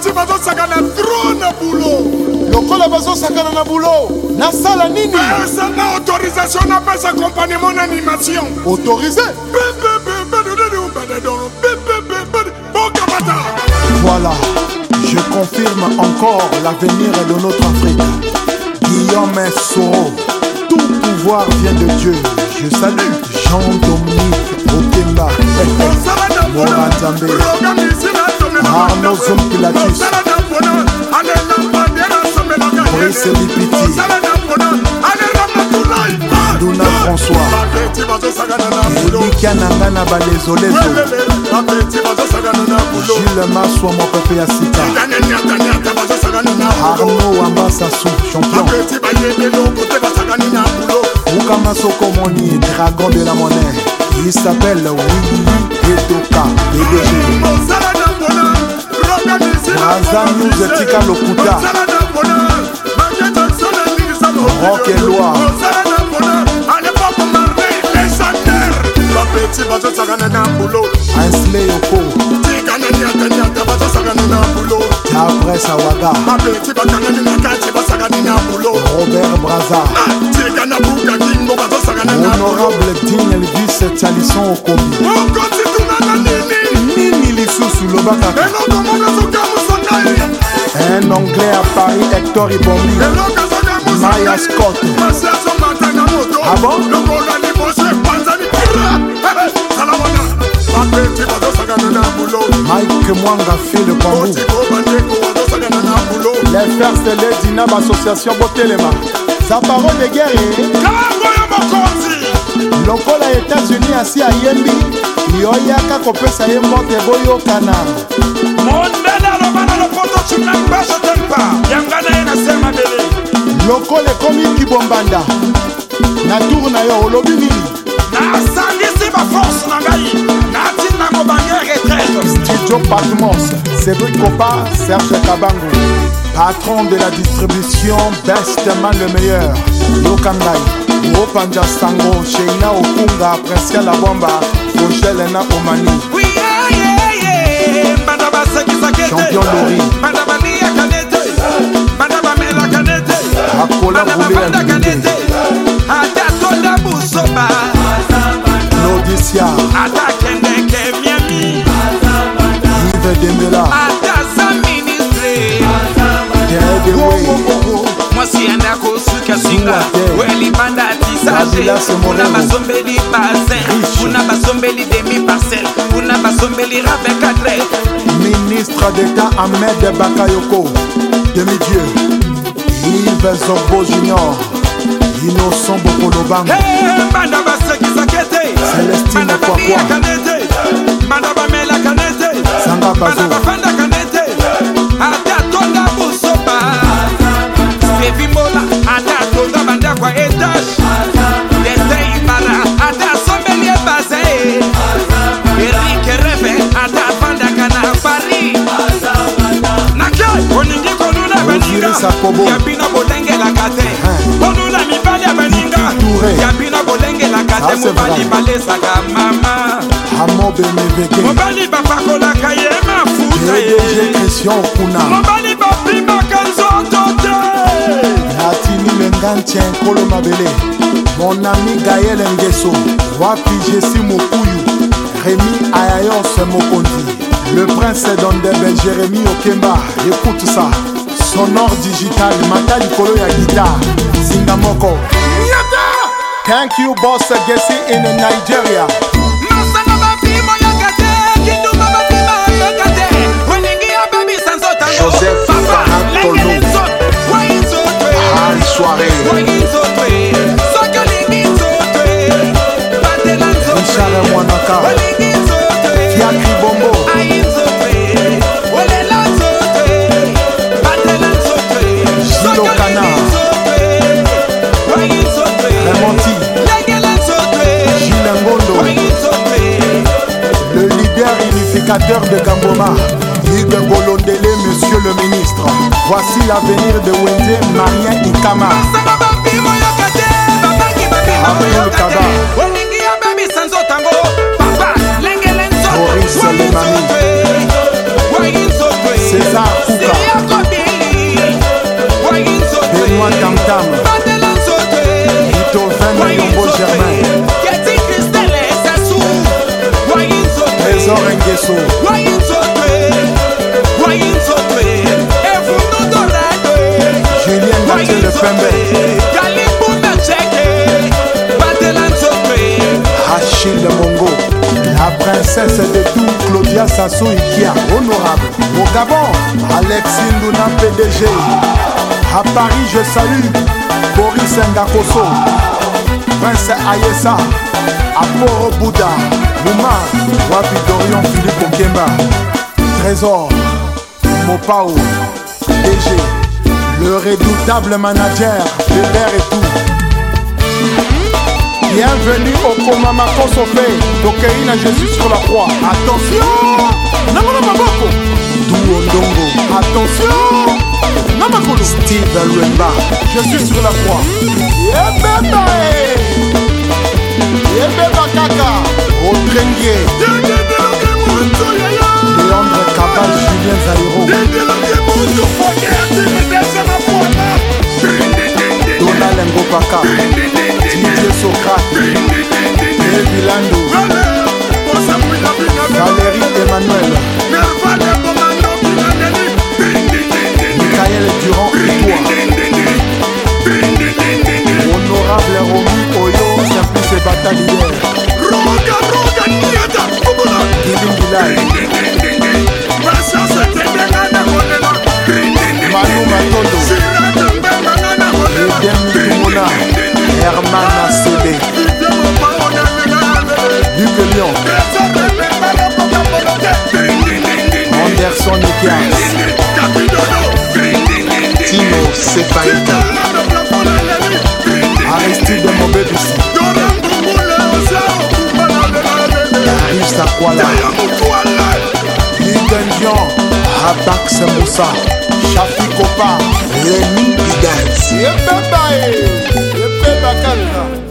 bati bazosakana tro na bulo lokola bazosakana na bulo nasala nini esanga autorisation napesa accompagnement na animation autorise voilà je confirme encore l'avenir de notre afrique guillaume soro tout pouvoir vient de dieu je salue jean-dominique otemba morazambe Arnaud Zompilatus Brice Lipiti Duna François Yudikia nanga na balezolezo Jules Maswa mopepe ya sika Arnaud Wamba Sassou champion Oukama Sokomoni dragon de la monnaie Il s'appelle Willy Etoka DDG braza news etika lokuta rock eloi bapeti bazosakana na bulo ainsle yoko tikanani ataniata bazosakana na bulo apres awaga bapeti bakangani na kati basakani na bulo robert braza ah, tikana bukakingo bazosakana na honorable dine elvis talison okomi lisusu lobaka un anglais à paris hector ibombi maya scott ah bon eh, eh, mike mwanga fait le pambou les frères célé dina bassociation botelema sa parole de guerre lokola états-unis asi ayembi yoyaka kopesa ye moto eboyokana mondele aloba na lopoto cimnakbasotelpa yanga na ye na se mabele lokola ekomi kibombanda na tour na yo olobi nini nasangisi baforce na ngai natinda kobange retraite studio patmos cédric copa serge kabango patron de la distribution bestman le meilleur yoka ngai opanja sango sheina okunga prescal abomba rochelle na omani banda basekisaka champion lori banda baliaka nete banda bamelaka nete akola buleyaka nete ata toda busoba lodisia ata kendeke miami ive dembela ata sa ministre mwasi anda kosuka singa welibanda misage kuna basombeli basin kuna basombeli demi parcel kuna basombeli ravin cadre ministre d'état ahmed bakayoko demi-dieu yves zorbo junior innocent bokolobango banda basekisaka ete celestine kwakwa banda bamelaka na ete sanga bazo bobo ya bino bolengelaka te mponuna mibali ya baninga ya bino bolengelaka te ah, mobali balesaka mama mobali bapakolaka ye mafuta ye mobali bapimbaka nzoto te natini lengantie nkolo mabele mon ami gael ngeso wapi jesi mokuyu remi ayayos mokonzi le prince dondebe jérémi okemba écoute ça sonore digital mata likolo ya gitar zinga moko thank you bos gesi in nigeria joseph Farah Tolo Hans Soirée L'éducateur de Gamboma, Hugues Golondele, monsieur le ministre. Voici l'avenir de Wende Marien Ikama. Abdul Kaba. Maurice Lemami. César Fouka. Benoît Tamtam. Wayne Sofé, Wayne Sofé, Evouto Doradé, Julien Dantin de Fembe, Kalimbou Nanseke, Badelan Sofé, Rachid la princesse de tout, Claudia Sassou Ikia, honorable, au Gabon, Alexis Luna PDG, à Paris, je salue, Boris Ngakosso, Prince Ayesa, à Bouda Bouma, Wapi Dorion Philippe Okemba, Trésor, Mopao, DG, le redoutable manager, Gilbert et tout. Bienvenue au Komama Kosopé, d'Okeina Jésus sur la croix. Attention! Namana Maboko! Douondongo. Attention! Namakolo! Steve Lwemba. Je suis sur la croix. Yebeba! Eh! Yebeba Kaka! Drenguier Léandre Cabal Julien Zairo Donald Ngopaka Didier Socrate Bilando Valérie Emmanuel Sakwala Lidendian Rabak Semoussa Shafi Kopa Lenny Bidens Yepebae Yepebakalla